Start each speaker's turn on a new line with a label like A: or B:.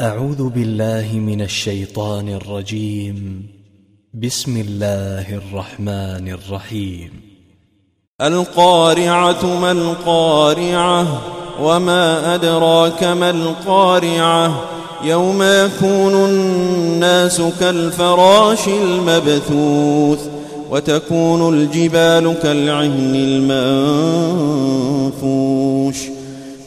A: أعوذ بالله من الشيطان الرجيم. بسم الله الرحمن الرحيم.
B: القارعة ما القارعة وما أدراك ما القارعة يوم يكون الناس كالفراش المبثوث وتكون الجبال كالعهن المنفوش